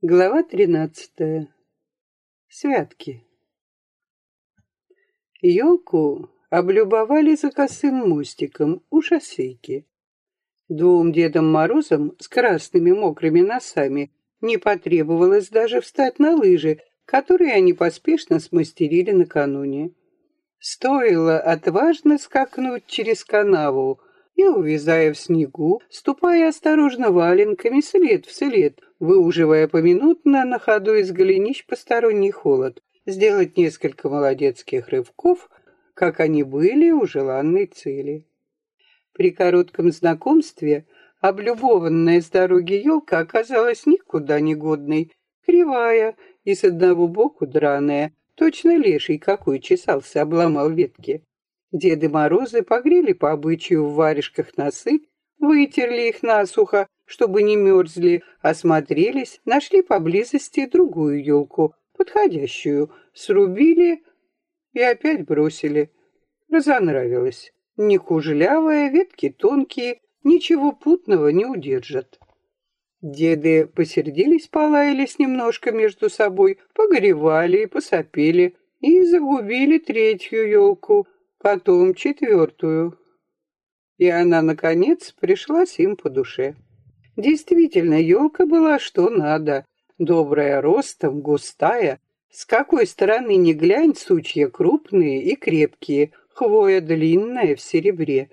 Глава тринадцатая. Святки. Елку облюбовали за косым мостиком у шоссейки. Двум Дедом Морозам с красными мокрыми носами не потребовалось даже встать на лыжи, которые они поспешно смастерили накануне. Стоило отважно скакнуть через канаву и, увязая в снегу, ступая осторожно валенками след в след, выуживая поминутно на ходу из голенищ посторонний холод, сделать несколько молодецких рывков, как они были у желанной цели. При коротком знакомстве облюбованная с дороги елка оказалась никуда не годной, кривая и с одного боку драная, точно леший какой чесался, обломал ветки. Деды Морозы погрели по обычаю в варежках носы, вытерли их насухо, чтобы не мерзли, осмотрелись, нашли поблизости другую елку, подходящую, срубили и опять бросили. Разонравилось. Не кужлявая, ветки тонкие, ничего путного не удержат. Деды посердились, полаялись немножко между собой, погоревали и посопели, и загубили третью елку, потом четвертую. И она, наконец, пришлась им по душе. Действительно, елка была что надо. Добрая ростом, густая. С какой стороны ни глянь, сучья крупные и крепкие, хвоя длинная в серебре.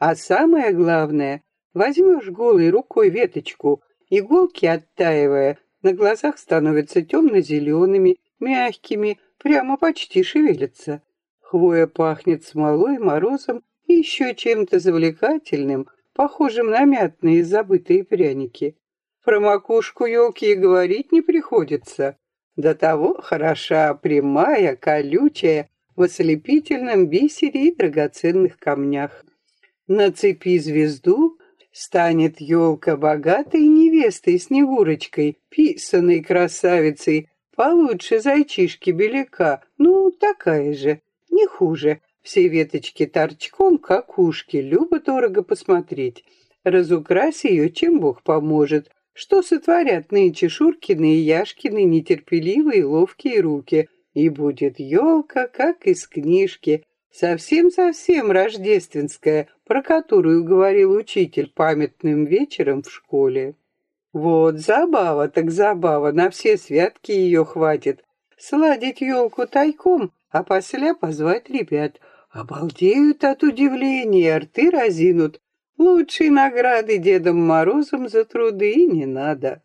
А самое главное, возьмешь голой рукой веточку, иголки оттаивая, на глазах становятся темно-зелеными, мягкими, прямо почти шевелятся. Хвоя пахнет смолой, морозом и еще чем-то завлекательным, похожим на мятные забытые пряники. Про макушку елки и говорить не приходится. До того хороша, прямая, колючая, в ослепительном бисере и драгоценных камнях. На цепи звезду станет елка богатой невестой Снегурочкой, писаной красавицей, получше зайчишки беляка, ну, такая же, не хуже, все веточки торчком, как ушки, любо-дорого посмотреть. Разукрась ее, чем Бог поможет. Что сотворят нынче Шуркины и Яшкины нетерпеливые ловкие руки. И будет елка, как из книжки, совсем-совсем рождественская, про которую говорил учитель памятным вечером в школе. Вот забава так забава, на все святки ее хватит. Сладить елку тайком, а после позвать ребят — Обалдеют от удивления, рты разинут. Лучшей награды Дедом Морозом за труды и не надо.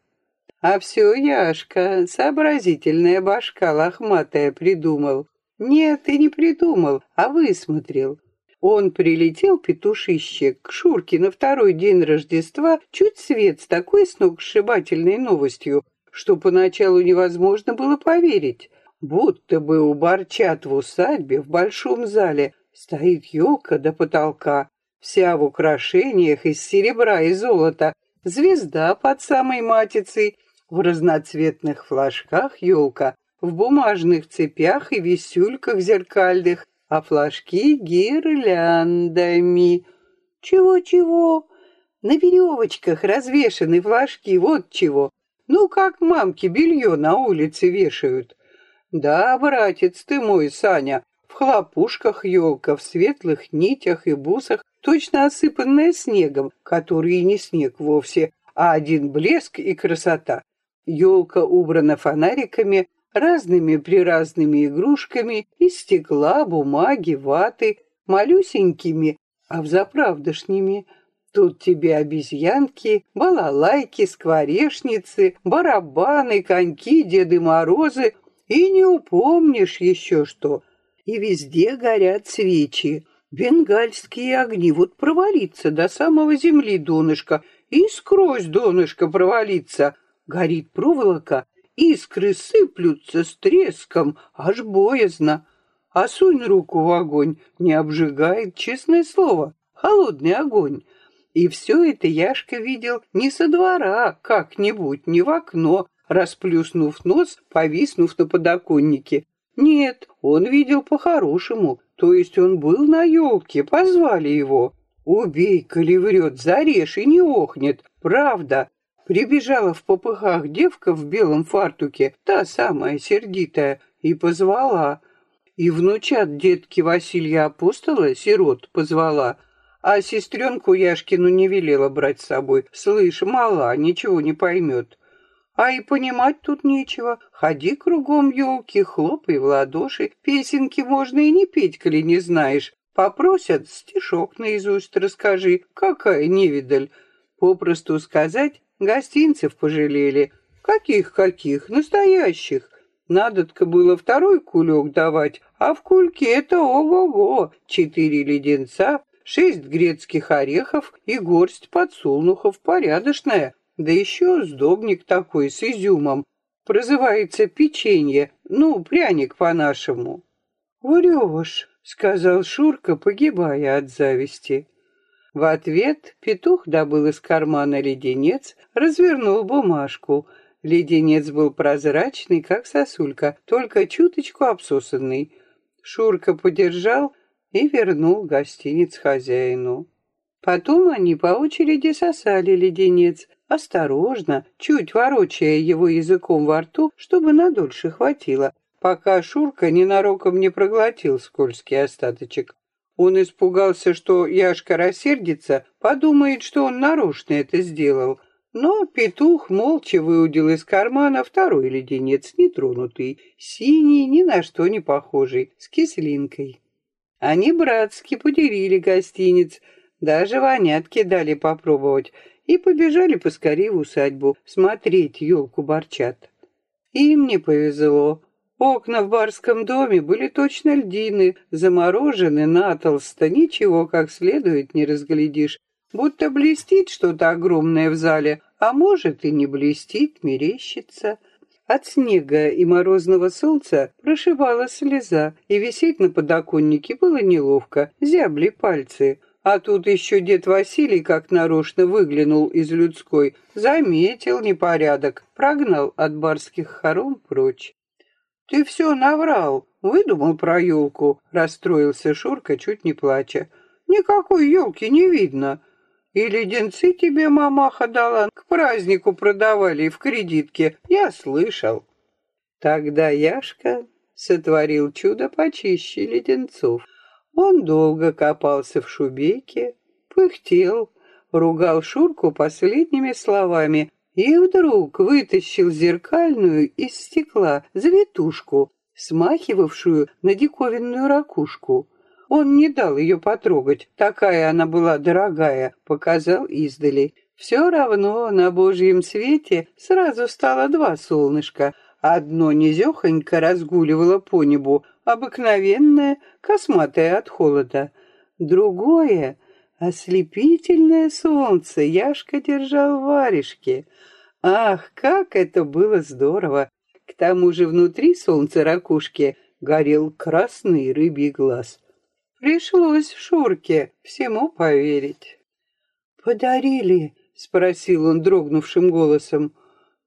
А все Яшка, сообразительная башка лохматая, придумал. Нет, и не придумал, а высмотрел. Он прилетел, петушище, к Шурке на второй день Рождества, чуть свет с такой сногсшибательной новостью, что поначалу невозможно было поверить. Будто бы у Борчат в усадьбе в большом зале Стоит елка до потолка, вся в украшениях из серебра и золота, звезда под самой матицей, в разноцветных флажках елка, в бумажных цепях и висюльках зеркальных, а флажки гирляндами. Чего-чего? На веревочках развешаны флажки, вот чего. Ну, как мамки белье на улице вешают. Да, братец ты мой, Саня, в хлопушках елка, в светлых нитях и бусах, точно осыпанная снегом, который и не снег вовсе, а один блеск и красота. Елка убрана фонариками, разными приразными игрушками из стекла, бумаги, ваты, малюсенькими, а взаправдошними. Тут тебе обезьянки, балалайки, скворечницы, барабаны, коньки, Деды Морозы, и не упомнишь еще что и везде горят свечи. Бенгальские огни, вот провалиться до самого земли донышка, и скрозь донышко провалиться. Горит проволока, искры сыплются с треском, аж боязно. А сунь руку в огонь, не обжигает, честное слово, холодный огонь. И все это Яшка видел не со двора как-нибудь, не в окно, расплюснув нос, повиснув на подоконнике, нет, он видел по-хорошему, то есть он был на елке, позвали его. Убей, коли врет, зарежь и не охнет, правда. Прибежала в попыхах девка в белом фартуке, та самая сердитая, и позвала. И внучат детки Василия Апостола, сирот, позвала, а сестренку Яшкину не велела брать с собой. Слышь, мала, ничего не поймет. А и понимать тут нечего. Ходи кругом елки, хлопай в ладоши. Песенки можно и не петь, коли не знаешь. Попросят, стишок наизусть расскажи. Какая невидаль. Попросту сказать, гостинцев пожалели. Каких-каких? Настоящих. Надо-то было второй кулек давать, а в кульке это ого-го. Четыре леденца, шесть грецких орехов и горсть подсолнухов порядочная. Да еще сдобник такой с изюмом. Прозывается печенье, ну, пряник по-нашему. «Врешь», — сказал Шурка, погибая от зависти. В ответ петух добыл из кармана леденец, развернул бумажку. Леденец был прозрачный, как сосулька, только чуточку обсосанный. Шурка подержал и вернул гостиниц хозяину. Потом они по очереди сосали леденец, осторожно, чуть ворочая его языком во рту, чтобы надольше хватило, пока Шурка ненароком не проглотил скользкий остаточек. Он испугался, что Яшка рассердится, подумает, что он нарочно это сделал. Но петух молча выудил из кармана второй леденец, нетронутый, синий, ни на что не похожий, с кислинкой. Они братски поделили гостиниц, даже вонятки дали попробовать, и побежали поскорее в усадьбу смотреть елку борчат. Им не повезло. Окна в барском доме были точно льдины, заморожены натолсто, ничего как следует не разглядишь. Будто блестит что-то огромное в зале, а может и не блестит, мерещится. От снега и морозного солнца прошивала слеза, и висеть на подоконнике было неловко, зябли пальцы. А тут еще дед Василий как нарочно выглянул из людской, заметил непорядок, прогнал от барских хором прочь. «Ты все наврал, выдумал про елку», — расстроился Шурка, чуть не плача. «Никакой елки не видно. И леденцы тебе мамаха дала, к празднику продавали в кредитке, я слышал». Тогда Яшка сотворил чудо почище леденцов. Он долго копался в шубейке, пыхтел, ругал Шурку последними словами и вдруг вытащил зеркальную из стекла завитушку, смахивавшую на диковинную ракушку. Он не дал ее потрогать, такая она была дорогая, показал издали. Все равно на божьем свете сразу стало два солнышка. Одно низехонько разгуливало по небу, обыкновенное, косматое от холода. Другое — ослепительное солнце Яшка держал в варежке. Ах, как это было здорово! К тому же внутри солнца ракушки горел красный рыбий глаз. Пришлось Шурке всему поверить. «Подарили?» — спросил он дрогнувшим голосом.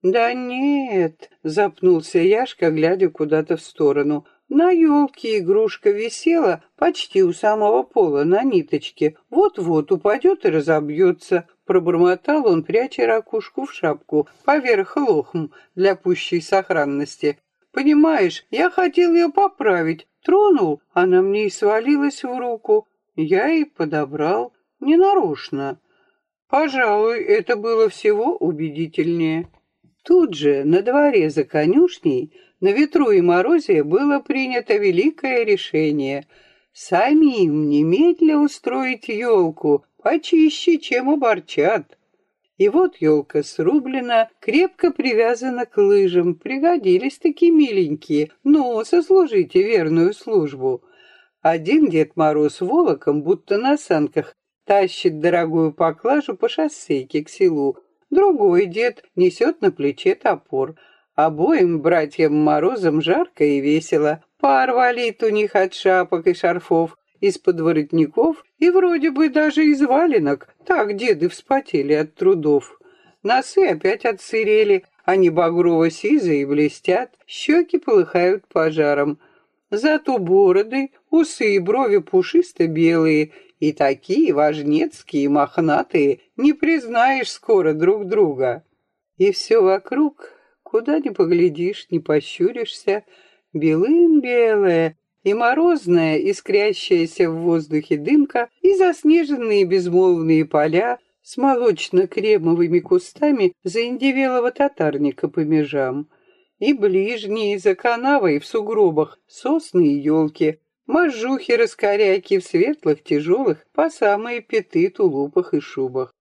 «Да нет», — запнулся Яшка, глядя куда-то в сторону. На елке игрушка висела почти у самого пола на ниточке. Вот-вот упадет и разобьется. Пробормотал он, пряча ракушку в шапку, поверх лохм для пущей сохранности. Понимаешь, я хотел ее поправить. Тронул, она мне и свалилась в руку. Я и подобрал. Ненарочно. Пожалуй, это было всего убедительнее. Тут же, на дворе за конюшней, на ветру и морозе было принято великое решение самим немедля устроить елку, почище, чем у борчат. И вот елка срублена, крепко привязана к лыжам, пригодились такие миленькие, ну, сослужите верную службу. Один Дед Мороз волоком, будто на санках, тащит дорогую поклажу по шоссейке к селу, Другой дед несет на плече топор. Обоим братьям Морозам жарко и весело. Пар валит у них от шапок и шарфов, из-под воротников и вроде бы даже из валенок. Так деды вспотели от трудов. Носы опять отсырели, они багрово-сизые блестят, щеки полыхают пожаром. Зато бороды, усы и брови пушисто-белые, и такие важнецкие, мохнатые, не признаешь скоро друг друга. И все вокруг, куда ни поглядишь, не пощуришься, белым-белое, и морозная, искрящаяся в воздухе дымка, и заснеженные безмолвные поля с молочно-кремовыми кустами заиндевелого татарника по межам, и ближние за канавой в сугробах сосны и елки, мажухи-раскоряки в светлых, тяжелых, по самые пяты тулупах и шубах,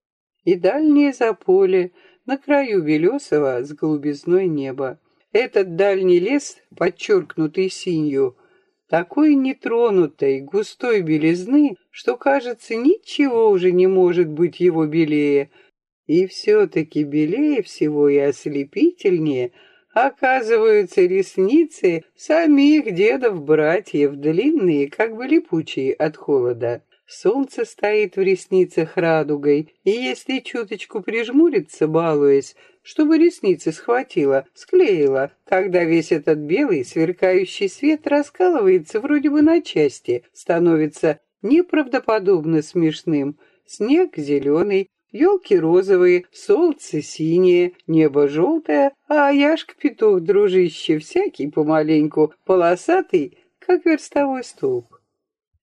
и дальние за поле, на краю белесого с голубизной неба. Этот дальний лес, подчеркнутый синью, такой нетронутой, густой белизны, что, кажется, ничего уже не может быть его белее. И все-таки белее всего и ослепительнее оказываются ресницы самих дедов-братьев, длинные, как бы липучие от холода. Солнце стоит в ресницах радугой, и если чуточку прижмуриться, балуясь, чтобы ресницы схватило, склеило, когда весь этот белый сверкающий свет раскалывается вроде бы на части, становится неправдоподобно смешным. Снег зеленый, елки розовые, солнце синее, небо желтое, а Яшка-петух, дружище, всякий помаленьку, полосатый, как верстовой столб.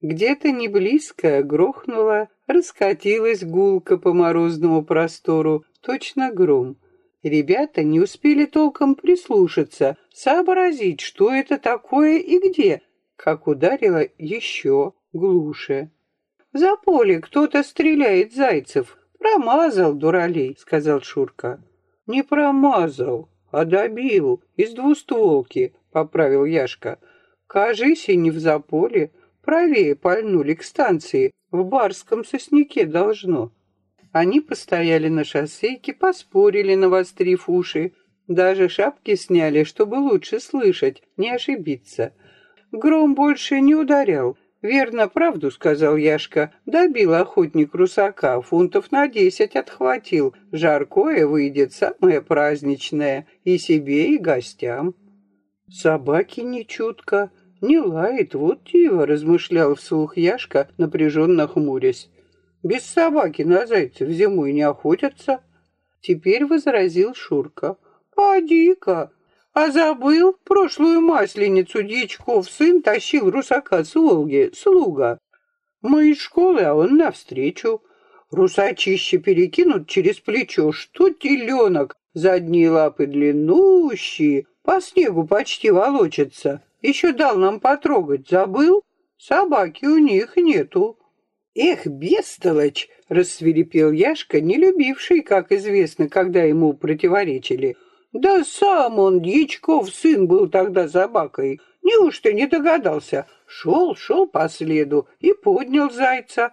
Где-то не близко грохнуло, раскатилась гулка по морозному простору, точно гром. Ребята не успели толком прислушаться, сообразить, что это такое и где, как ударило еще глуше. «За поле кто-то стреляет зайцев. Промазал, дуралей», — сказал Шурка. «Не промазал, а добил из двустволки», — поправил Яшка. «Кажись, и не в заполе, правее пальнули к станции, в барском сосняке должно». Они постояли на шоссейке, поспорили, навострив уши. Даже шапки сняли, чтобы лучше слышать, не ошибиться. Гром больше не ударял. «Верно, правду», — сказал Яшка. «Добил охотник русака, фунтов на десять отхватил. Жаркое выйдет, самое праздничное, и себе, и гостям». Собаки не чутко, не лает, вот диво, размышлял вслух Яшка, напряженно хмурясь. Без собаки на зайцев зимой не охотятся. Теперь возразил Шурка. Поди-ка, а забыл, прошлую масленицу дьячков сын тащил русака с Волги, слуга. Мы из школы, а он навстречу. Русачище перекинут через плечо, что теленок, задние лапы длиннущие, по снегу почти волочатся. Еще дал нам потрогать, забыл? Собаки у них нету. «Эх, бестолочь!» — рассверепел Яшка, не любивший, как известно, когда ему противоречили. «Да сам он, Дьячков, сын, был тогда собакой. Неужто не догадался? Шел, шел по следу и поднял зайца.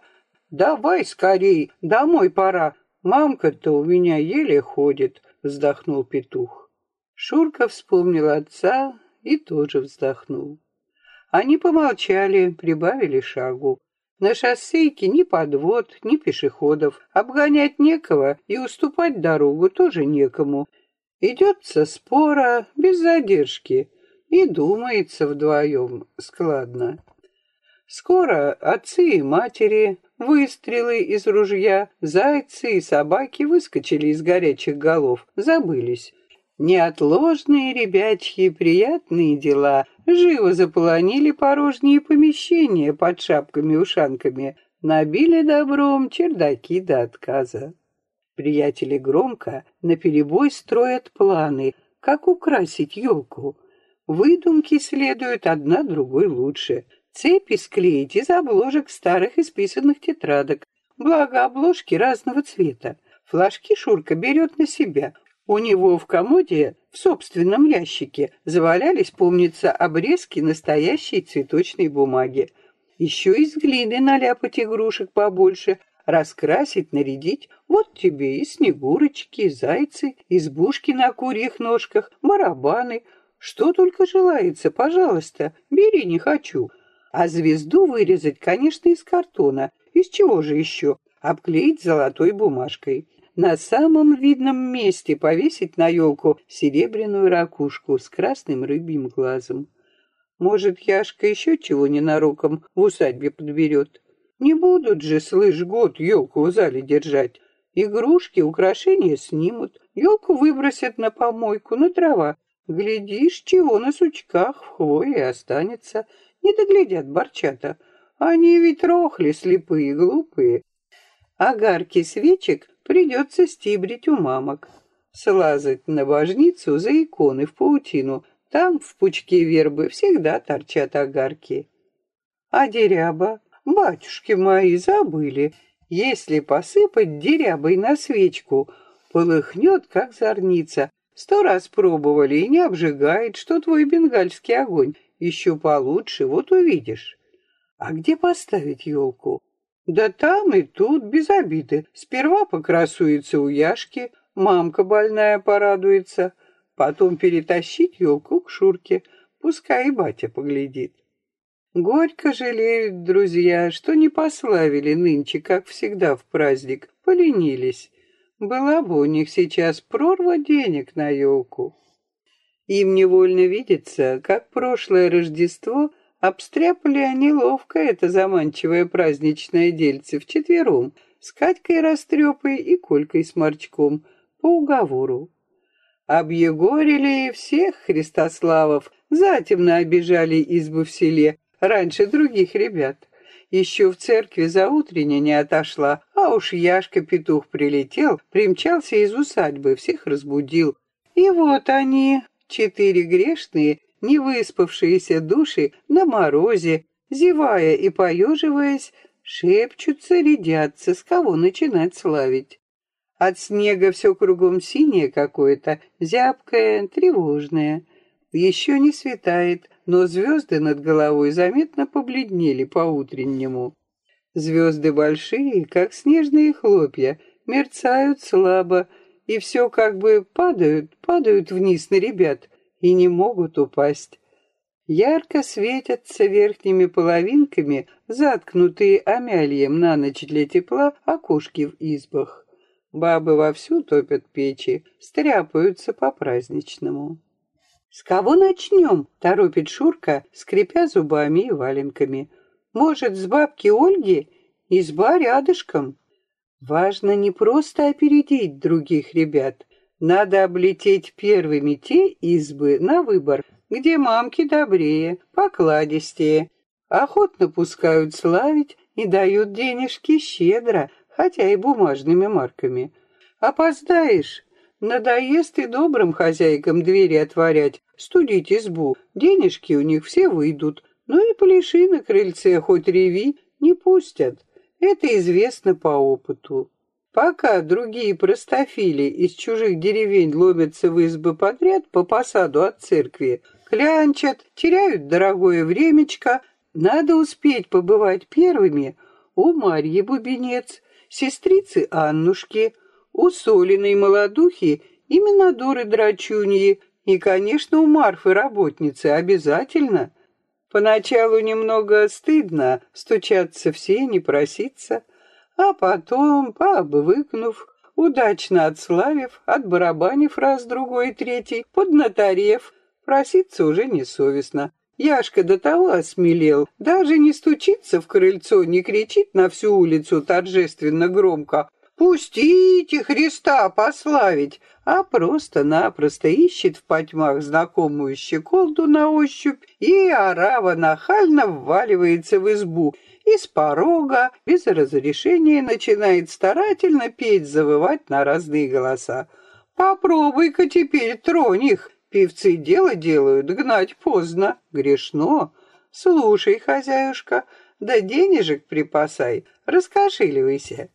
Давай скорей, домой пора. Мамка-то у меня еле ходит», — вздохнул петух. Шурка вспомнил отца и тоже вздохнул. Они помолчали, прибавили шагу. На шоссейке ни подвод, ни пешеходов. Обгонять некого и уступать дорогу тоже некому. Идется спора, без задержки. И думается вдвоем складно. Скоро отцы и матери, выстрелы из ружья, зайцы и собаки выскочили из горячих голов, забылись. Неотложные ребячьи приятные дела живо заполонили порожние помещения под шапками-ушанками, набили добром чердаки до отказа. Приятели громко наперебой строят планы, как украсить елку. Выдумки следуют одна другой лучше. Цепи склеить из обложек старых исписанных тетрадок, благо обложки разного цвета. Флажки Шурка берет на себя, у него в комоде, в собственном ящике, завалялись, помнится, обрезки настоящей цветочной бумаги. Еще из глины наляпать игрушек побольше, раскрасить, нарядить. Вот тебе и снегурочки, и зайцы, избушки на курьих ножках, барабаны. Что только желается, пожалуйста, бери, не хочу. А звезду вырезать, конечно, из картона. Из чего же еще? Обклеить золотой бумажкой на самом видном месте повесить на елку серебряную ракушку с красным рыбьим глазом. Может, Яшка еще чего ненароком в усадьбе подберет. Не будут же, слышь, год елку в зале держать. Игрушки, украшения снимут, Елку выбросят на помойку, на трава. Глядишь, чего на сучках в хвое останется. Не доглядят борчата. Они ведь рохли слепые, глупые. Огарки свечек придется стибрить у мамок. Слазать на божницу за иконы в паутину. Там, в пучке вербы, всегда торчат огарки. А деряба? Батюшки мои забыли. Если посыпать дерябой на свечку, полыхнет, как зорница. Сто раз пробовали и не обжигает, что твой бенгальский огонь. Еще получше, вот увидишь. А где поставить елку? Да там и тут, без обиды. Сперва покрасуется у Яшки, мамка больная порадуется. Потом перетащить елку к Шурке, пускай и батя поглядит. Горько жалеют друзья, что не пославили нынче, как всегда в праздник, поленились. Была бы у них сейчас прорва денег на елку. Им невольно видится, как прошлое Рождество обстряпали они ловко это заманчивое праздничное дельце вчетвером, с Катькой Растрепой и Колькой Сморчком, по уговору. Объегорили всех Христославов, затемно обижали избы в селе, раньше других ребят. Еще в церкви за утренне не отошла, а уж Яшка-петух прилетел, примчался из усадьбы, всех разбудил. И вот они, четыре грешные, невыспавшиеся души на морозе, зевая и поеживаясь, шепчутся, рядятся, с кого начинать славить. От снега все кругом синее какое-то, зябкое, тревожное. Еще не светает, но звезды над головой заметно побледнели по-утреннему. Звезды большие, как снежные хлопья, мерцают слабо, и все как бы падают, падают вниз на ребят и не могут упасть. Ярко светятся верхними половинками, заткнутые амяльем на ночь для тепла, окошки в избах. Бабы вовсю топят печи, стряпаются по-праздничному. «С кого начнем?» — торопит Шурка, скрипя зубами и валенками. «Может, с бабки Ольги? Изба рядышком». Важно не просто опередить других ребят. Надо облететь первыми те избы на выбор, где мамки добрее, покладистее, охотно пускают славить и дают денежки щедро, хотя и бумажными марками. Опоздаешь, Надоест и добрым хозяйкам двери отворять, студить избу. Денежки у них все выйдут. Ну и пляши на крыльце, хоть реви, не пустят. Это известно по опыту. Пока другие простофили из чужих деревень ломятся в избы подряд по посаду от церкви, клянчат, теряют дорогое времечко, надо успеть побывать первыми у Марьи Бубенец, сестрицы Аннушки, у Солиной молодухи именно дуры драчуньи, и, конечно, у Марфы работницы обязательно. Поначалу немного стыдно стучаться все, не проситься, а потом, пообвыкнув, удачно отславив, отбарабанив раз, другой, третий, поднаторев, проситься уже несовестно. Яшка до того осмелел, даже не стучится в крыльцо, не кричит на всю улицу торжественно громко Пустите Христа пославить, а просто-напросто ищет в потьмах знакомую щеколду на ощупь, и орава нахально вваливается в избу, и с порога, без разрешения, начинает старательно петь, завывать на разные голоса. Попробуй-ка теперь тронь их, певцы дело делают, гнать поздно, грешно. Слушай, хозяюшка, да денежек припасай, раскошеливайся.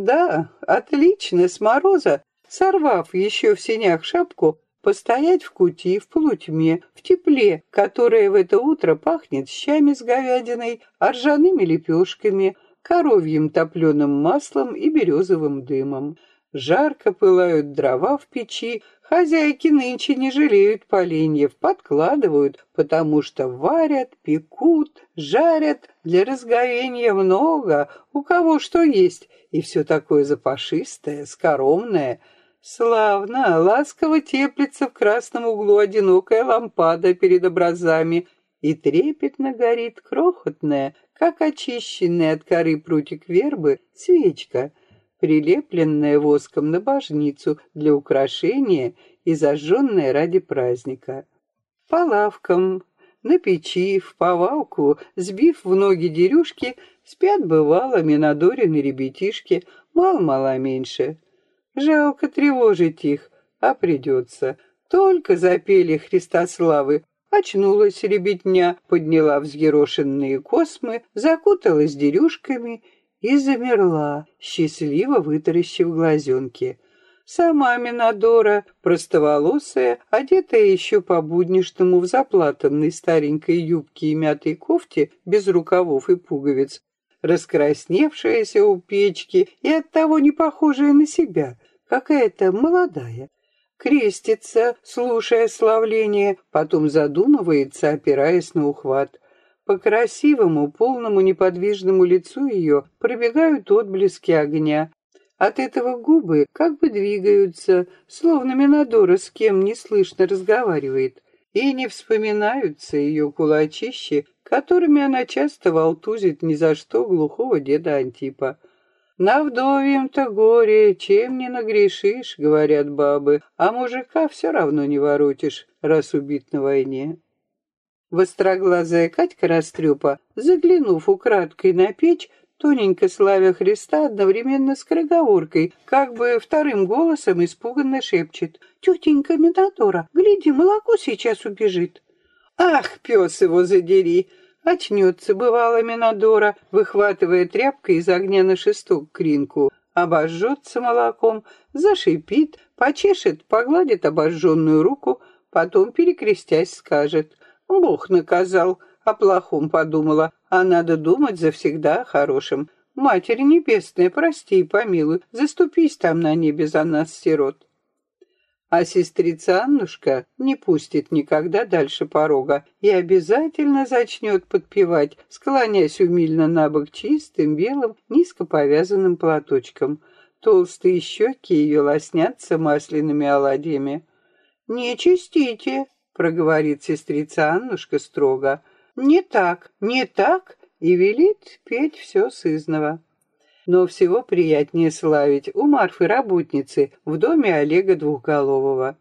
Да, отлично, с мороза, сорвав еще в сенях шапку, постоять в кути, в полутьме, в тепле, которое в это утро пахнет щами с говядиной, ржаными лепешками, коровьим топленым маслом и березовым дымом. Жарко пылают дрова в печи, хозяйки нынче не жалеют поленьев, подкладывают, потому что варят, пекут, жарят, для разговения много, у кого что есть, и все такое запашистое, скоромное. Славно, ласково теплится в красном углу одинокая лампада перед образами, и трепетно горит крохотная, как очищенная от коры прутик вербы, свечка — прилепленная воском на божницу для украшения и зажженная ради праздника. По лавкам, на печи, в повалку, сбив в ноги дерюшки, спят бывало Минадорины ребятишки, мало-мало меньше. Жалко тревожить их, а придется. Только запели Христославы, очнулась ребятня, подняла взъерошенные космы, закуталась дерюшками и замерла, счастливо вытаращив глазенки. Сама Минадора, простоволосая, одетая еще по-будничному в заплатанной старенькой юбке и мятой кофте, без рукавов и пуговиц, раскрасневшаяся у печки и оттого не похожая на себя, какая-то молодая. Крестится, слушая славление, потом задумывается, опираясь на ухват. По красивому, полному неподвижному лицу ее пробегают отблески огня. От этого губы как бы двигаются, словно Минадора с кем не слышно разговаривает. И не вспоминаются ее кулачищи, которыми она часто волтузит ни за что глухого деда Антипа. «На вдовьем-то горе, чем не нагрешишь», — говорят бабы, «а мужика все равно не воротишь, раз убит на войне». Востроглазая Катька Растрепа, заглянув украдкой на печь, тоненько славя Христа одновременно с скороговоркой, как бы вторым голосом испуганно шепчет. «Тетенька Минотора, гляди, молоко сейчас убежит». «Ах, пес его задери!» Очнется, бывало, Минодора, выхватывая тряпкой из огня на шесток кринку, обожжется молоком, зашипит, почешет, погладит обожженную руку, потом, перекрестясь, скажет «Бог наказал», о плохом подумала, а надо думать завсегда о хорошем. Матерь Небесная, прости и помилуй, заступись там на небе за нас, сирот. А сестрица Аннушка не пустит никогда дальше порога и обязательно зачнет подпевать, склонясь умильно на бок чистым, белым, низко повязанным платочком. Толстые щеки ее лоснятся масляными оладьями. «Не чистите», — проговорит сестрица Аннушка строго. «Не так, не так», и велит петь все сызново но всего приятнее славить у Марфы работницы в доме Олега Двухголового.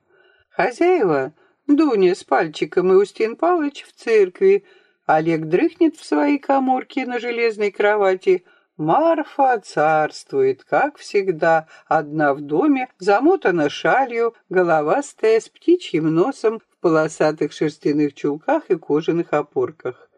Хозяева — Дуня с пальчиком и Устин Павлович в церкви. Олег дрыхнет в своей коморке на железной кровати. Марфа царствует, как всегда, одна в доме, замотана шалью, головастая, с птичьим носом, полосатых шерстяных чулках и кожаных опорках.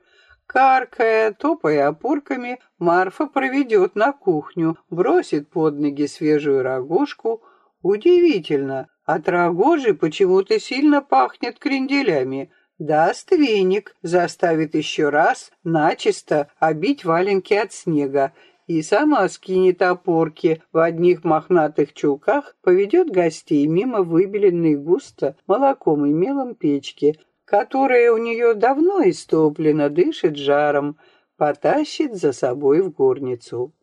Каркая, топая опорками, Марфа проведет на кухню, бросит под ноги свежую рогожку. Удивительно, от рогожи почему-то сильно пахнет кренделями. Даст веник, заставит еще раз начисто обить валенки от снега и сама скинет опорки в одних мохнатых чулках, поведет гостей мимо выбеленной густо молоком и мелом печки, которая у нее давно истоплена, дышит жаром, потащит за собой в горницу.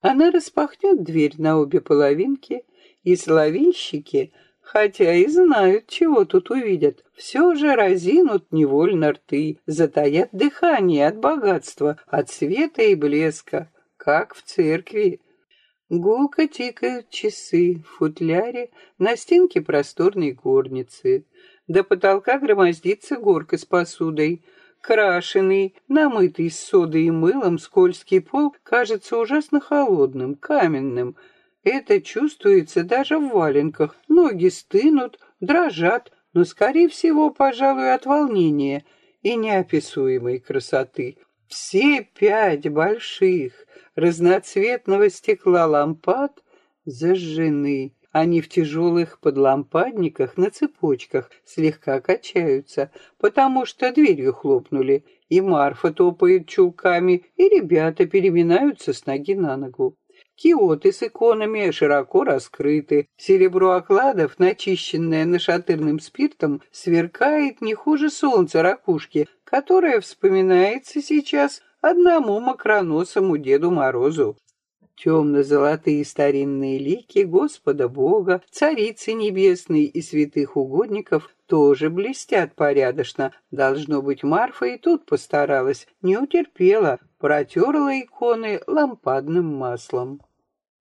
Она распахнет дверь на обе половинки, и словильщики, хотя и знают, чего тут увидят, все же разинут невольно рты, затаят дыхание от богатства, от света и блеска, как в церкви. Гулко тикают часы в футляре на стенке просторной горницы. До потолка громоздится горка с посудой. Крашеный, намытый с содой и мылом, скользкий пол кажется ужасно холодным, каменным. Это чувствуется даже в валенках. Ноги стынут, дрожат, но, скорее всего, пожалуй, от волнения и неописуемой красоты. Все пять больших разноцветного стекла лампад зажжены. Они в тяжелых подлампадниках на цепочках слегка качаются, потому что дверью хлопнули, и Марфа топает чулками, и ребята переминаются с ноги на ногу. Киоты с иконами широко раскрыты. Серебро окладов, начищенное нашатырным спиртом, сверкает не хуже солнца ракушки, которое вспоминается сейчас одному макроносому Деду Морозу темно-золотые старинные лики Господа Бога, Царицы Небесной и святых угодников тоже блестят порядочно. Должно быть, Марфа и тут постаралась, не утерпела, протерла иконы лампадным маслом.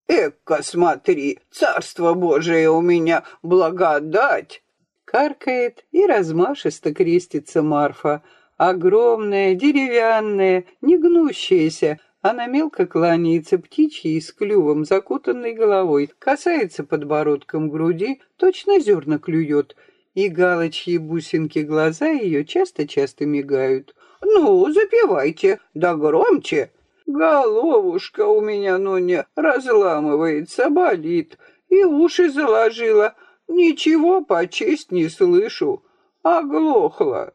Эка, смотри, царство Божие у меня, благодать!» Каркает и размашисто крестится Марфа. Огромная, деревянная, негнущаяся, она мелко кланяется птичьей с клювом, закутанной головой, касается подбородком груди, точно зерна клюет, и галочьи бусинки глаза ее часто-часто мигают. «Ну, запивайте, да громче!» Головушка у меня, ну не, разламывается, болит, и уши заложила. Ничего по честь не слышу, оглохла.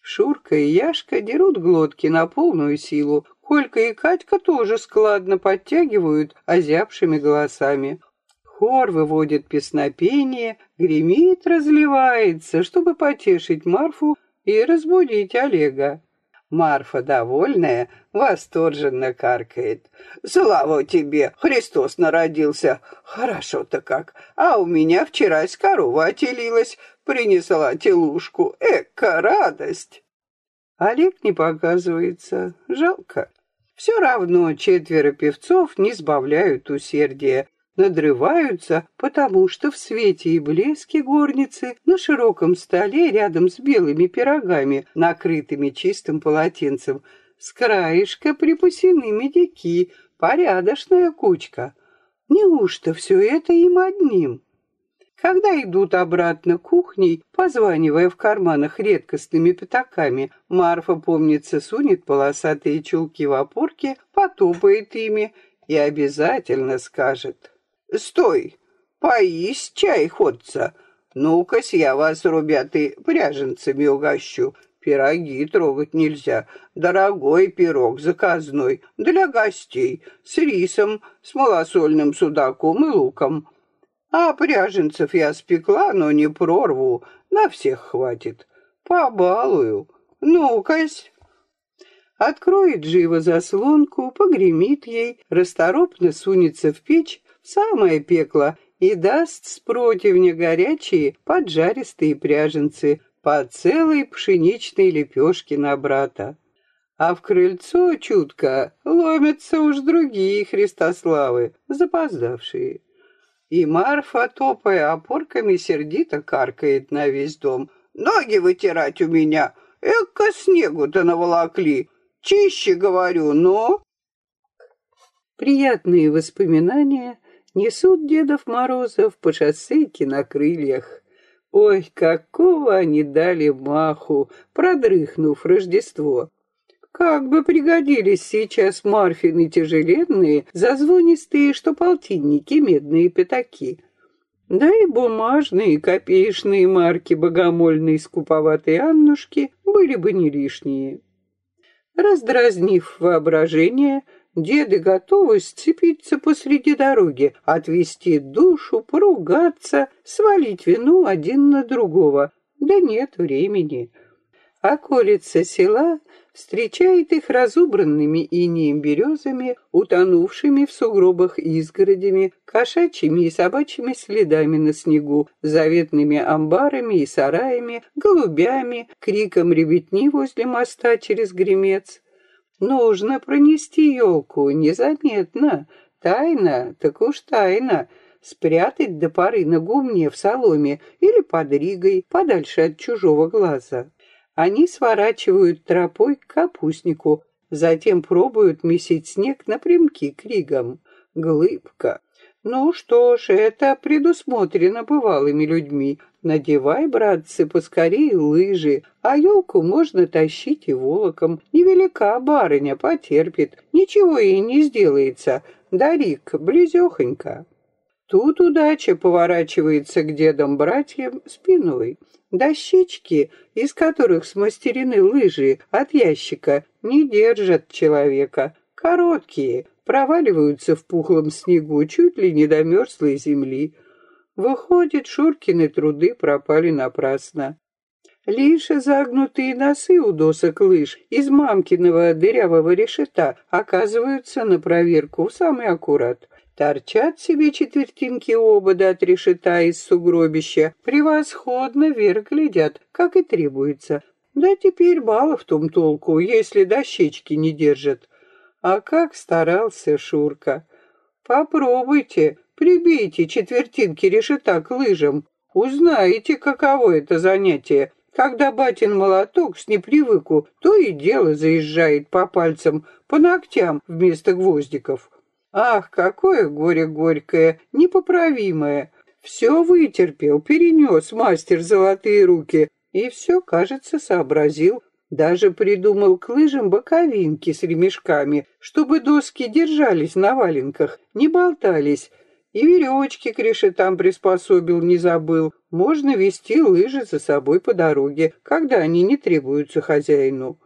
Шурка и Яшка дерут глотки на полную силу. Колька и Катька тоже складно подтягивают озябшими голосами. Хор выводит песнопение, гремит, разливается, чтобы потешить Марфу и разбудить Олега. Марфа, довольная, восторженно каркает. «Слава тебе! Христос народился! Хорошо-то как! А у меня вчера корова отелилась, принесла телушку. Эка радость!» Олег не показывается. Жалко. Все равно четверо певцов не сбавляют усердия надрываются, потому что в свете и блеске горницы на широком столе рядом с белыми пирогами, накрытыми чистым полотенцем, с краешка припасены медики, порядочная кучка. Неужто все это им одним? Когда идут обратно кухней, позванивая в карманах редкостными пятаками, Марфа, помнится, сунет полосатые чулки в опорке, потопает ими и обязательно скажет Стой! Поись, чай ходца. Ну-ка, я вас, ребята, пряженцами угощу. Пироги трогать нельзя. Дорогой пирог, заказной, для гостей, с рисом, с малосольным судаком и луком. А пряженцев я спекла, но не прорву, на всех хватит. Побалую. Ну-кась. Откроет живо заслонку, погремит ей, расторопно сунется в печь, самое пекло и даст с противня горячие поджаристые пряженцы по целой пшеничной лепешке на брата. А в крыльцо чутко ломятся уж другие христославы, запоздавшие. И Марфа, топая опорками, сердито каркает на весь дом. «Ноги вытирать у меня! Эка снегу-то наволокли! Чище, говорю, но...» Приятные воспоминания Несут Дедов Морозов по шоссейке на крыльях. Ой, какого они дали маху, продрыхнув Рождество. Как бы пригодились сейчас Марфины тяжеленные, зазвонистые, что полтинники, медные пятаки. Да и бумажные копеечные марки богомольной скуповатой Аннушки были бы не лишние. Раздразнив воображение, Деды готовы сцепиться посреди дороги, отвести душу, поругаться, свалить вину один на другого. Да нет времени. Околица села встречает их разубранными инеем березами, утонувшими в сугробах изгородями, кошачьими и собачьими следами на снегу, заветными амбарами и сараями, голубями, криком ребятни возле моста через гремец. Нужно пронести елку незаметно, тайно, так уж тайно, спрятать до поры на гумне в соломе или под ригой, подальше от чужого глаза. Они сворачивают тропой к капустнику, затем пробуют месить снег напрямки к ригам. Глыбка. Ну что ж, это предусмотрено бывалыми людьми. Надевай, братцы, поскорее лыжи, а елку можно тащить и волоком. Невелика барыня, потерпит, ничего ей не сделается. Дарик, близехонько. Тут удача поворачивается к дедам-братьям спиной. Дощечки, из которых смастерены лыжи от ящика, не держат человека. Короткие, проваливаются в пухлом снегу чуть ли не до мерзлой земли. Выходит, Шуркины труды пропали напрасно. Лишь загнутые носы у досок лыж из мамкиного дырявого решета оказываются на проверку в самый аккурат. Торчат себе четвертинки обода от решета из сугробища, превосходно вверх глядят, как и требуется. Да теперь мало в том толку, если дощечки не держат. А как старался Шурка! Попробуйте, прибейте четвертинки решета к лыжам. Узнаете, каково это занятие. Когда батин молоток с непривыку, то и дело заезжает по пальцам, по ногтям вместо гвоздиков. Ах, какое горе горькое, непоправимое. Все вытерпел, перенес мастер золотые руки. И все, кажется, сообразил. Даже придумал к лыжам боковинки с ремешками, чтобы доски держались на валенках, не болтались. И веревочки к решетам приспособил, не забыл. Можно вести лыжи за собой по дороге, когда они не требуются хозяину.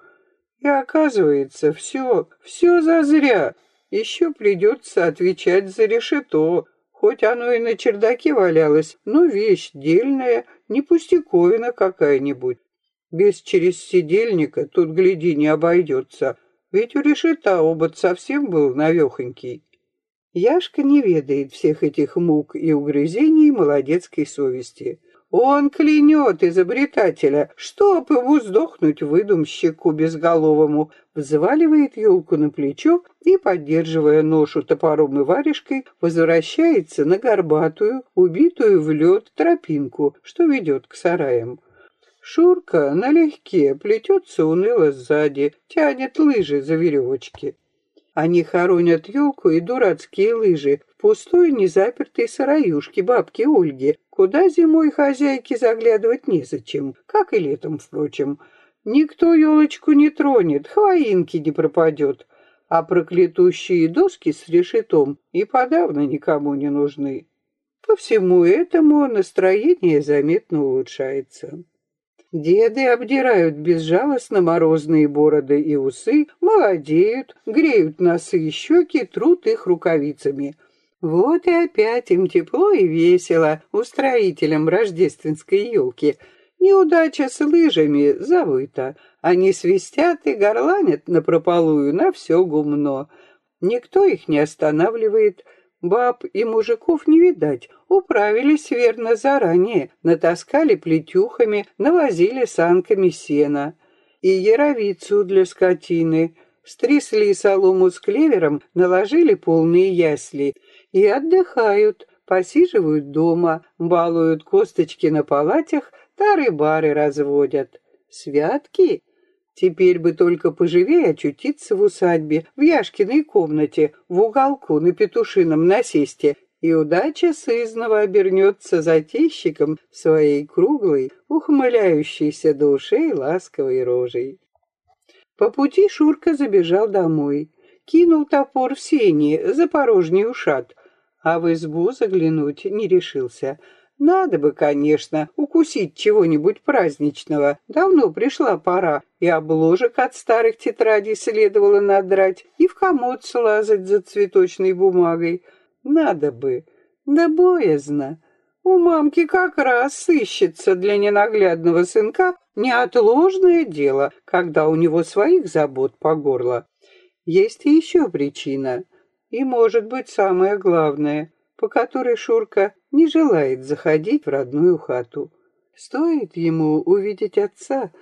И оказывается, все, все зазря. Еще придется отвечать за решето. Хоть оно и на чердаке валялось, но вещь дельная, не пустяковина какая-нибудь. Без через сидельника тут, гляди, не обойдется. Ведь у решета обод совсем был навехонький. Яшка не ведает всех этих мук и угрызений молодецкой совести. Он клянет изобретателя, чтоб ему сдохнуть выдумщику безголовому, взваливает елку на плечо и, поддерживая ношу топором и варежкой, возвращается на горбатую, убитую в лед тропинку, что ведет к сараям. Шурка налегке плетется уныло сзади, тянет лыжи за веревочки. Они хоронят елку и дурацкие лыжи в пустой незапертой сараюшке бабки Ольги, куда зимой хозяйке заглядывать незачем, как и летом, впрочем. Никто елочку не тронет, хвоинки не пропадет, а проклятущие доски с решетом и подавно никому не нужны. По всему этому настроение заметно улучшается. Деды обдирают безжалостно морозные бороды и усы, молодеют, греют носы и щеки, трут их рукавицами. Вот и опять им тепло и весело, устроителям рождественской елки. Неудача с лыжами забыта. Они свистят и горланят напропалую на все гумно. Никто их не останавливает, Баб и мужиков не видать, управились верно заранее, натаскали плетюхами, навозили санками сена. И яровицу для скотины, стрясли солому с клевером, наложили полные ясли и отдыхают, посиживают дома, балуют косточки на палатях, тары-бары разводят. Святки Теперь бы только поживее очутиться в усадьбе, в Яшкиной комнате, в уголку на петушином насесте, и удача сызнова обернется затейщиком своей круглой, ухмыляющейся до ушей ласковой рожей. По пути Шурка забежал домой, кинул топор в сени за порожний ушат, а в избу заглянуть не решился — надо бы, конечно, укусить чего-нибудь праздничного. Давно пришла пора, и обложек от старых тетрадей следовало надрать, и в комод слазать за цветочной бумагой. Надо бы. Да боязно. У мамки как раз сыщется для ненаглядного сынка неотложное дело, когда у него своих забот по горло. Есть еще причина, и, может быть, самое главное по которой Шурка не желает заходить в родную хату. Стоит ему увидеть отца,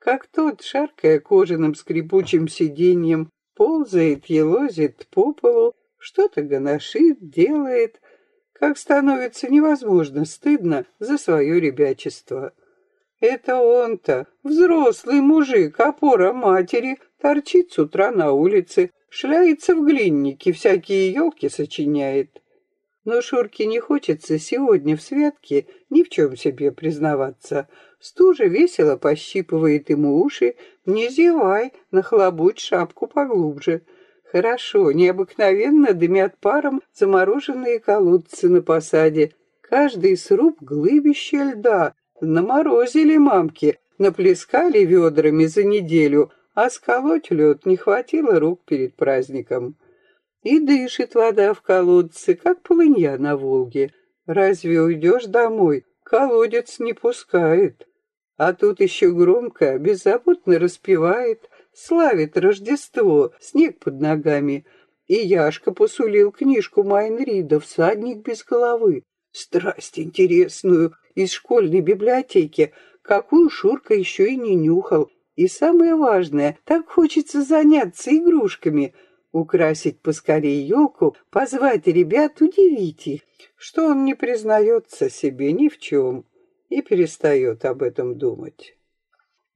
как тот, шаркая кожаным скрипучим сиденьем, ползает, елозит по полу, что-то гоношит, делает, как становится невозможно стыдно за свое ребячество. Это он-то, взрослый мужик, опора матери, торчит с утра на улице, шляется в глиннике, всякие елки сочиняет. Но Шурке не хочется сегодня в святке ни в чем себе признаваться. Стужа весело пощипывает ему уши. Не зевай, нахлобучь шапку поглубже. Хорошо, необыкновенно дымят паром замороженные колодцы на посаде. Каждый сруб глыбище льда. Наморозили мамки, наплескали ведрами за неделю, а сколоть лед не хватило рук перед праздником. И дышит вода в колодце, как полынья на Волге. Разве уйдешь домой? Колодец не пускает. А тут еще громко, беззаботно распевает, славит Рождество, снег под ногами. И Яшка посулил книжку Майнрида «Всадник без головы». Страсть интересную из школьной библиотеки, какую Шурка еще и не нюхал. И самое важное, так хочется заняться игрушками — украсить поскорее елку, позвать ребят, удивить их, что он не признается себе ни в чем и перестает об этом думать.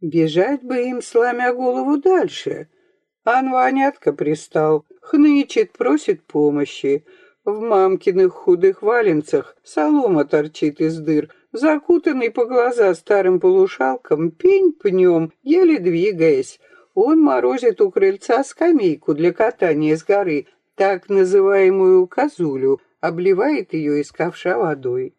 Бежать бы им, сломя голову, дальше. Анванятка пристал, хнычет, просит помощи. В мамкиных худых валенцах солома торчит из дыр, закутанный по глаза старым полушалком, пень пнем, еле двигаясь. Он морозит у крыльца скамейку для катания с горы, так называемую козулю, обливает ее из ковша водой.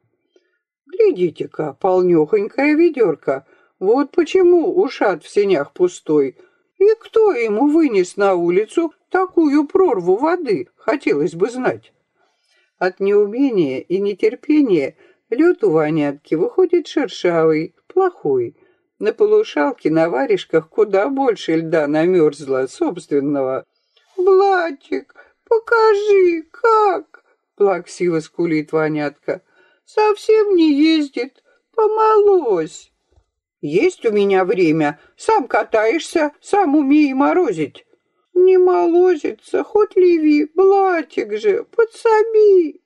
Глядите-ка, полнехонькая ведерко. Вот почему ушат в сенях пустой. И кто ему вынес на улицу такую прорву воды, хотелось бы знать. От неумения и нетерпения лед у вонятки выходит шершавый, плохой. На полушалке на варежках куда больше льда намерзло собственного. «Блатик, покажи, как!» — плаксиво скулит вонятка. «Совсем не ездит, помолось». «Есть у меня время. Сам катаешься, сам умей морозить». «Не молозится, хоть леви, блатик же, подсоби».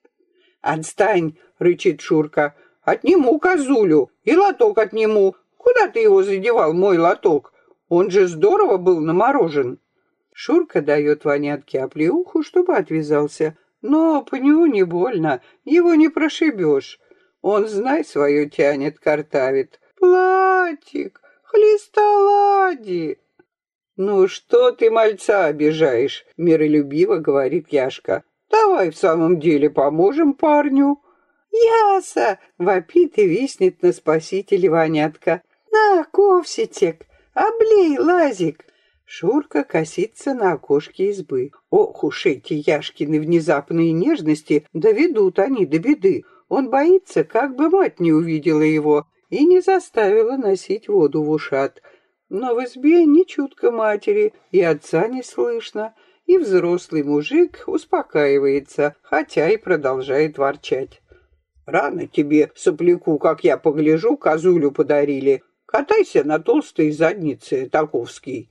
«Отстань!» — рычит Шурка. «Отниму козулю и лоток отниму. Куда ты его задевал, мой лоток? Он же здорово был наморожен». Шурка дает вонятке оплеуху, чтобы отвязался. Но по нему не больно, его не прошибешь. Он, знай, свое тянет, картавит. «Платик, хлистолади!» «Ну что ты мальца обижаешь?» — миролюбиво говорит Яшка. «Давай в самом деле поможем парню». «Яса!» — вопит и виснет на спасителе вонятка. «На, ковситек, облей лазик!» Шурка косится на окошке избы. Ох уж эти Яшкины внезапные нежности, доведут они до беды. Он боится, как бы мать не увидела его и не заставила носить воду в ушат. Но в избе ни чутко матери, и отца не слышно, и взрослый мужик успокаивается, хотя и продолжает ворчать. «Рано тебе, сопляку, как я погляжу, козулю подарили. Катайся на толстой заднице, Таковский».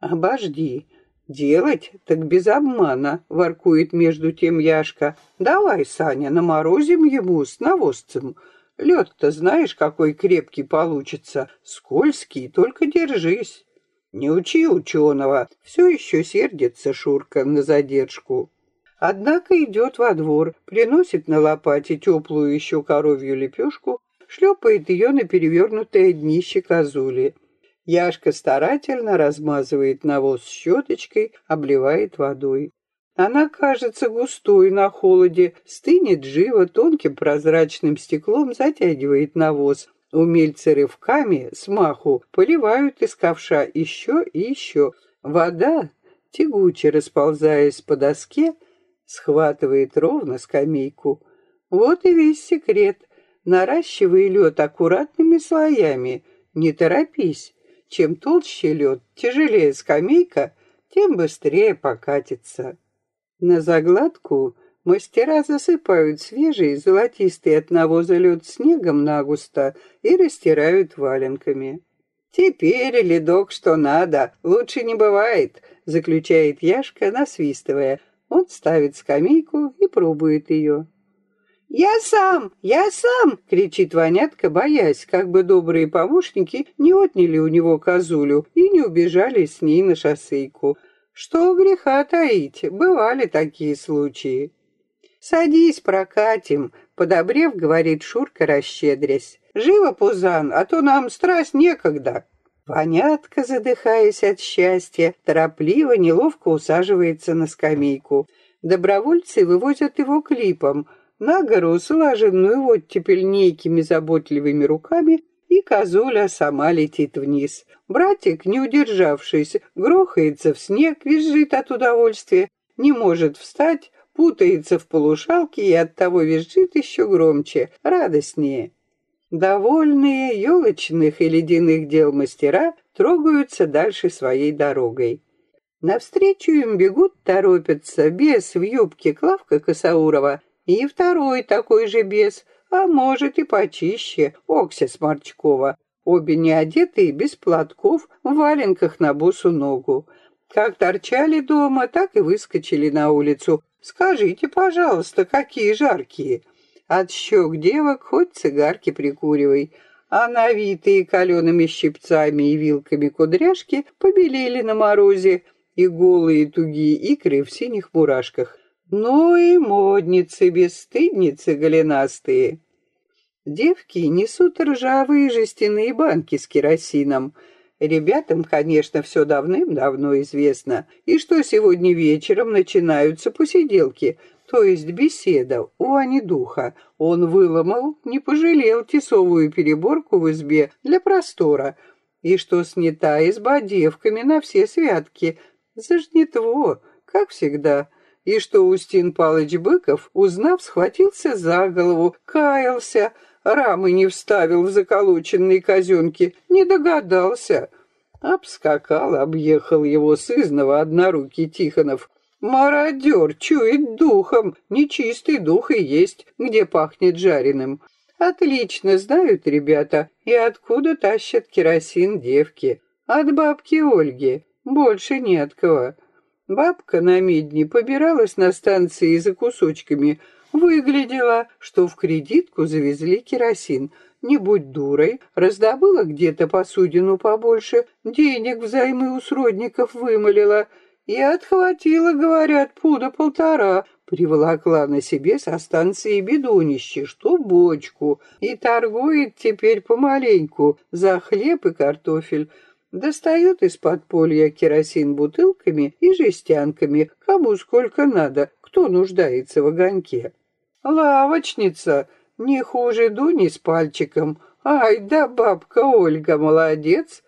«Обожди. Делать так без обмана», — воркует между тем Яшка. «Давай, Саня, наморозим ему с навозцем. Лед-то знаешь, какой крепкий получится. Скользкий, только держись». «Не учи ученого!» Все еще сердится Шурка на задержку. Однако идет во двор, приносит на лопате теплую еще коровью лепешку, шлепает ее на перевернутое днище козули. Яшка старательно размазывает навоз щеточкой, обливает водой. Она кажется густой на холоде, стынет живо, тонким прозрачным стеклом затягивает навоз. Умельцы рывками, смаху, поливают из ковша еще и еще. Вода, тягуче расползаясь по доске, схватывает ровно скамейку. Вот и весь секрет. Наращивай лед аккуратными слоями, не торопись. Чем толще лед, тяжелее скамейка, тем быстрее покатится. На загладку мастера засыпают свежий, золотистый от навоза лед снегом нагусто и растирают валенками. «Теперь ледок что надо, лучше не бывает», — заключает Яшка, насвистывая. Он ставит скамейку и пробует ее. «Я сам! Я сам!» — кричит Ванятка, боясь, как бы добрые помощники не отняли у него козулю и не убежали с ней на шоссейку. Что греха таить, бывали такие случаи. «Садись, прокатим», — подобрев, говорит Шурка, расщедрясь. «Живо, Пузан, а то нам страсть некогда». Понятка, задыхаясь от счастья, торопливо, неловко усаживается на скамейку. Добровольцы вывозят его клипом — на гору, слаженную вот теперь некими заботливыми руками, и козуля сама летит вниз. Братик, не удержавшись, грохается в снег, визжит от удовольствия, не может встать, путается в полушалке и оттого визжит еще громче, радостнее. Довольные елочных и ледяных дел мастера трогаются дальше своей дорогой. Навстречу им бегут, торопятся, бес в юбке Клавка Косаурова и второй такой же бес, а может и почище, Окся Сморчкова. Обе не одетые, без платков, в валенках на босу ногу. Как торчали дома, так и выскочили на улицу. Скажите, пожалуйста, какие жаркие. От щек девок хоть цигарки прикуривай. А навитые калеными щипцами и вилками кудряшки побелели на морозе, и голые тугие икры в синих мурашках. Ну и модницы, бесстыдницы голенастые. Девки несут ржавые жестяные банки с керосином. Ребятам, конечно, все давным-давно известно. И что сегодня вечером начинаются посиделки, то есть беседа у Анидуха. Он выломал, не пожалел тесовую переборку в избе для простора. И что снята изба девками на все святки. Зажнетво, как всегда и что Устин Палыч Быков, узнав, схватился за голову, каялся, рамы не вставил в заколоченные казенки, не догадался. Обскакал, объехал его сызного однорукий Тихонов. Мародер чует духом, нечистый дух и есть, где пахнет жареным. Отлично знают ребята, и откуда тащат керосин девки. От бабки Ольги, больше не от кого. Бабка на медне побиралась на станции за кусочками, выглядела, что в кредитку завезли керосин. Не будь дурой, раздобыла где-то посудину побольше, денег взаймы у сродников вымолила и отхватила, говорят, пуда полтора, приволокла на себе со станции бедунище, что бочку, и торгует теперь помаленьку за хлеб и картофель, достает из подполья керосин бутылками и жестянками, кому сколько надо, кто нуждается в огоньке. Лавочница, не хуже Дуни с пальчиком. Ай да бабка Ольга, молодец.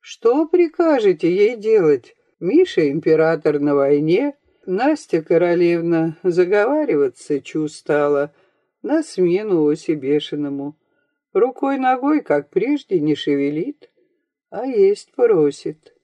Что прикажете ей делать? Миша император на войне, Настя королевна заговариваться чувстала на смену оси бешеному. Рукой-ногой, как прежде, не шевелит а есть просит.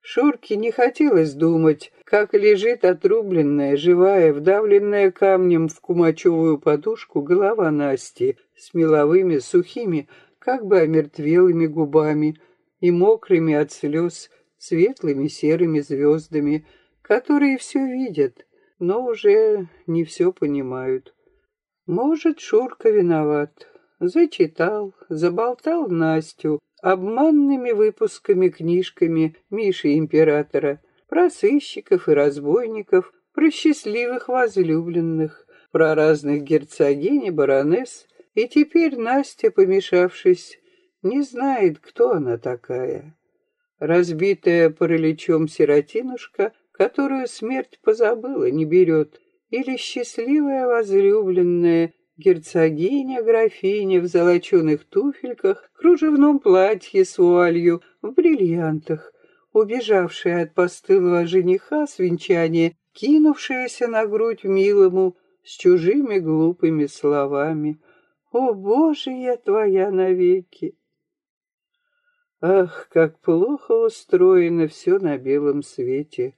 Шурке не хотелось думать, как лежит отрубленная, живая, вдавленная камнем в кумачевую подушку голова Насти с меловыми, сухими, как бы омертвелыми губами и мокрыми от слез светлыми серыми звездами, которые все видят, но уже не все понимают. Может, Шурка виноват. Зачитал, заболтал Настю, обманными выпусками-книжками Миши Императора, про сыщиков и разбойников, про счастливых возлюбленных, про разных герцогинь и баронесс, и теперь Настя, помешавшись, не знает, кто она такая. Разбитая параличом сиротинушка, которую смерть позабыла, не берет, или счастливая возлюбленная, Герцогиня, графиня в золоченых туфельках, кружевном платье с вуалью, в бриллиантах, убежавшая от постылого жениха с венчания, кинувшаяся на грудь милому с чужими глупыми словами. «О, Боже, я твоя навеки!» Ах, как плохо устроено все на белом свете!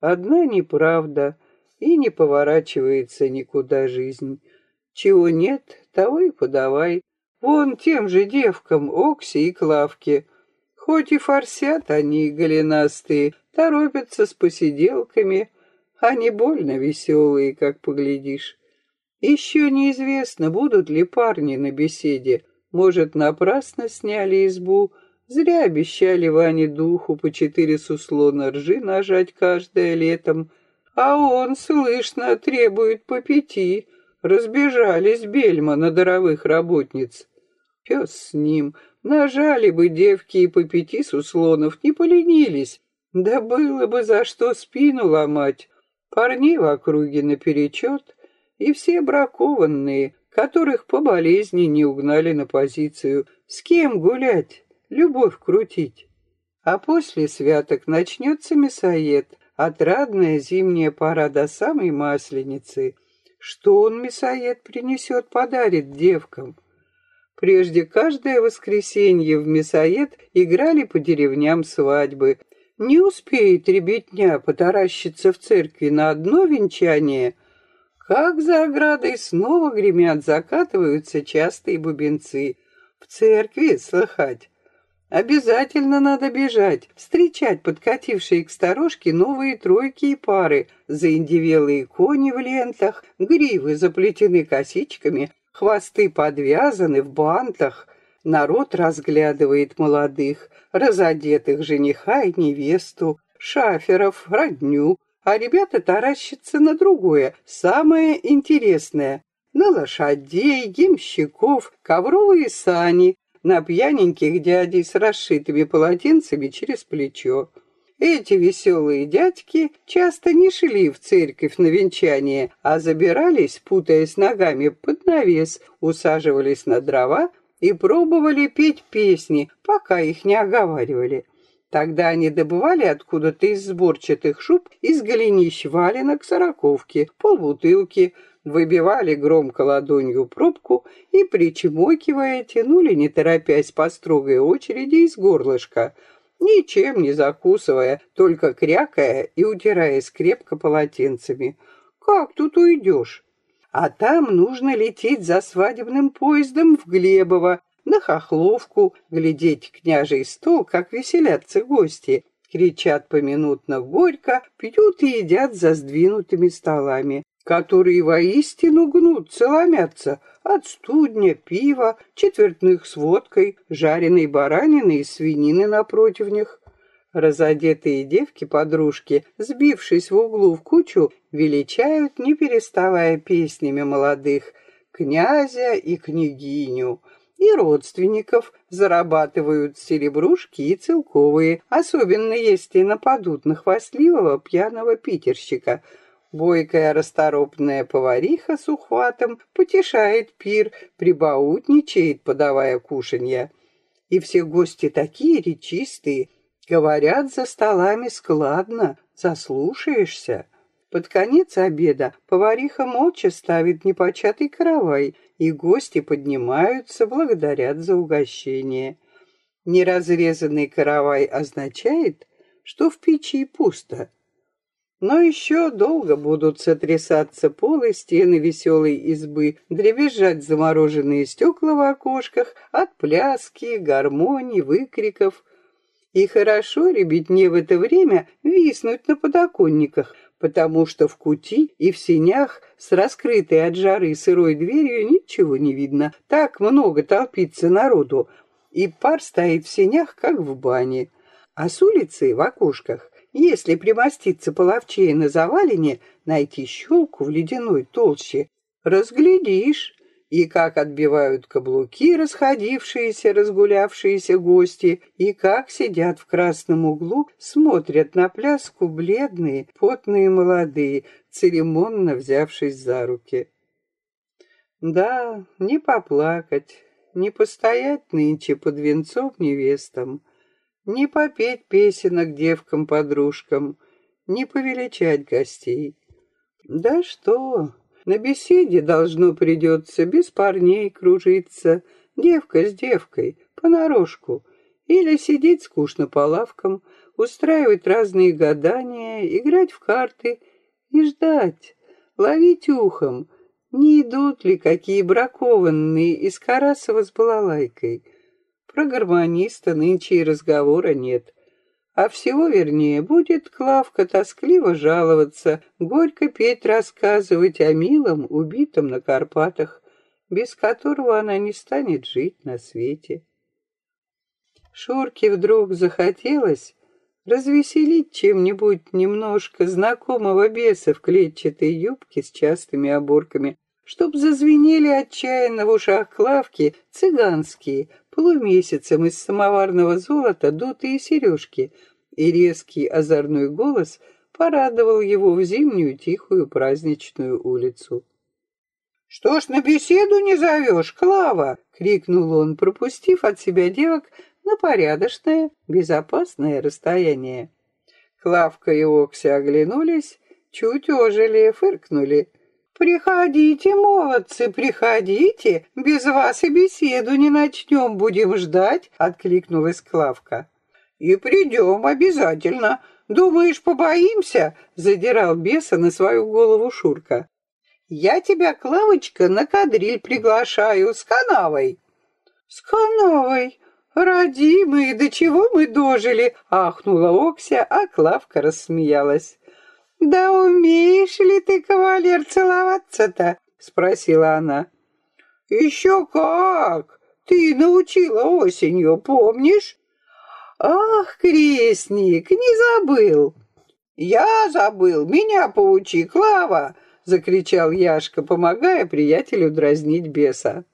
Одна неправда, и не поворачивается никуда жизнь. Чего нет, того и подавай. Вон тем же девкам Окси и Клавке. Хоть и форсят они, голенастые, торопятся с посиделками, они больно веселые, как поглядишь. Еще неизвестно, будут ли парни на беседе. Может, напрасно сняли избу, зря обещали Ване духу по четыре суслона ржи нажать каждое летом, а он, слышно, требует по пяти — Разбежались бельма на даровых работниц. Пес с ним. Нажали бы девки и по пяти суслонов, не поленились. Да было бы за что спину ломать. Парни в округе наперечет, и все бракованные, которых по болезни не угнали на позицию. С кем гулять? Любовь крутить. А после святок начнется мясоед, отрадная зимняя пора до самой масленицы — что он, мясоед, принесет, подарит девкам? Прежде каждое воскресенье в мясоед играли по деревням свадьбы. Не успеет ребятня потаращиться в церкви на одно венчание, как за оградой снова гремят, закатываются частые бубенцы. В церкви слыхать. Обязательно надо бежать, встречать подкатившие к сторожке новые тройки и пары, заиндивелые кони в лентах, гривы заплетены косичками, хвосты подвязаны в бантах. Народ разглядывает молодых, разодетых жениха и невесту, шаферов, родню, а ребята таращатся на другое, самое интересное. На лошадей, гимщиков, ковровые сани, на пьяненьких дядей с расшитыми полотенцами через плечо. Эти веселые дядьки часто не шли в церковь на венчание, а забирались, путаясь ногами под навес, усаживались на дрова и пробовали петь песни, пока их не оговаривали. Тогда они добывали откуда-то из сборчатых шуб, из голенищ валенок сороковки, полбутылки, выбивали громко ладонью пробку и, причмокивая, тянули, не торопясь по строгой очереди из горлышка, ничем не закусывая, только крякая и утираясь крепко полотенцами. «Как тут уйдешь?» А там нужно лететь за свадебным поездом в Глебово, на Хохловку, глядеть княжий стол, как веселятся гости, кричат поминутно горько, пьют и едят за сдвинутыми столами которые воистину гнутся, ломятся от студня, пива, четвертных с водкой, жареной баранины и свинины на противнях. Разодетые девки-подружки, сбившись в углу в кучу, величают, не переставая песнями молодых, князя и княгиню, и родственников зарабатывают серебрушки и целковые, особенно если нападут на хвастливого пьяного питерщика — Бойкая расторопная повариха с ухватом потешает пир, прибаутничает, подавая кушанья. И все гости такие речистые, говорят за столами складно, заслушаешься. Под конец обеда повариха молча ставит непочатый каравай, и гости поднимаются, благодарят за угощение. Неразрезанный каравай означает, что в печи пусто. Но еще долго будут сотрясаться полы, стены веселой избы, дребезжать замороженные стекла в окошках от пляски, гармоний, выкриков. И хорошо ребятне в это время виснуть на подоконниках, потому что в кути и в сенях с раскрытой от жары сырой дверью ничего не видно. Так много толпится народу, и пар стоит в сенях, как в бане. А с улицы в окошках если примоститься половчее на завалине, найти щелку в ледяной толще, разглядишь, и как отбивают каблуки расходившиеся, разгулявшиеся гости, и как сидят в красном углу, смотрят на пляску бледные, потные молодые, церемонно взявшись за руки. Да, не поплакать, не постоять нынче под венцом невестам, не попеть песенок девкам-подружкам, не повеличать гостей. Да что, на беседе должно придется без парней кружиться, девка с девкой, понарошку, или сидеть скучно по лавкам, устраивать разные гадания, играть в карты и ждать, ловить ухом, не идут ли какие бракованные из Карасова с балалайкой — про гармониста нынче и разговора нет. А всего вернее, будет Клавка тоскливо жаловаться, горько петь рассказывать о милом, убитом на Карпатах, без которого она не станет жить на свете. Шурке вдруг захотелось развеселить чем-нибудь немножко знакомого беса в клетчатой юбке с частыми оборками, чтоб зазвенели отчаянно в ушах Клавки цыганские, полумесяцем из самоварного золота дутые сережки, и резкий озорной голос порадовал его в зимнюю тихую праздничную улицу. «Что ж на беседу не зовешь, Клава?» — крикнул он, пропустив от себя девок на порядочное, безопасное расстояние. Клавка и Окси оглянулись, чуть ожили, фыркнули. «Приходите, молодцы, приходите, без вас и беседу не начнем, будем ждать», — откликнулась Клавка. «И придем обязательно. Думаешь, побоимся?» — задирал беса на свою голову Шурка. «Я тебя, Клавочка, на кадриль приглашаю с канавой». «С канавой? «Родимые, до чего мы дожили!» — ахнула Окся, а Клавка рассмеялась. «Да умеешь ли ты, кавалер, целоваться-то?» — спросила она. «Еще как! Ты научила осенью, помнишь?» «Ах, крестник, не забыл!» «Я забыл, меня поучи, Клава!» — закричал Яшка, помогая приятелю дразнить беса.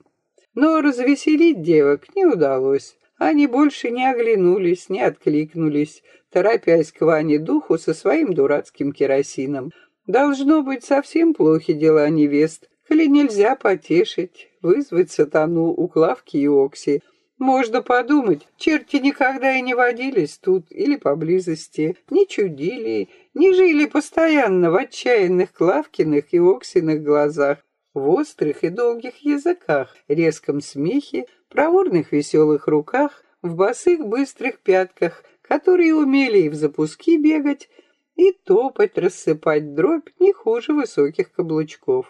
Но развеселить девок не удалось. Они больше не оглянулись, не откликнулись, торопясь к Ване Духу со своим дурацким керосином. Должно быть, совсем плохи дела невест, коли нельзя потешить, вызвать сатану у Клавки и Окси. Можно подумать, черти никогда и не водились тут или поблизости, не чудили, не жили постоянно в отчаянных Клавкиных и Оксиных глазах, в острых и долгих языках, резком смехе, проворных веселых руках, в босых быстрых пятках, которые умели и в запуски бегать, и топать, рассыпать дробь не хуже высоких каблучков.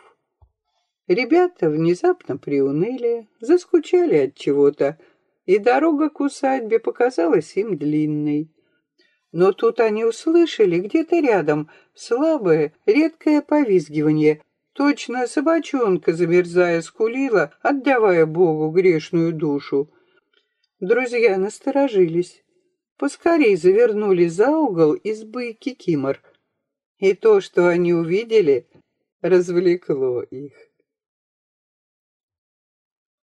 Ребята внезапно приуныли, заскучали от чего-то, и дорога к усадьбе показалась им длинной. Но тут они услышали где-то рядом слабое, редкое повизгивание, Точно собачонка, замерзая, скулила, отдавая Богу грешную душу. Друзья насторожились. Поскорей завернули за угол избы Кикимор. И то, что они увидели, развлекло их.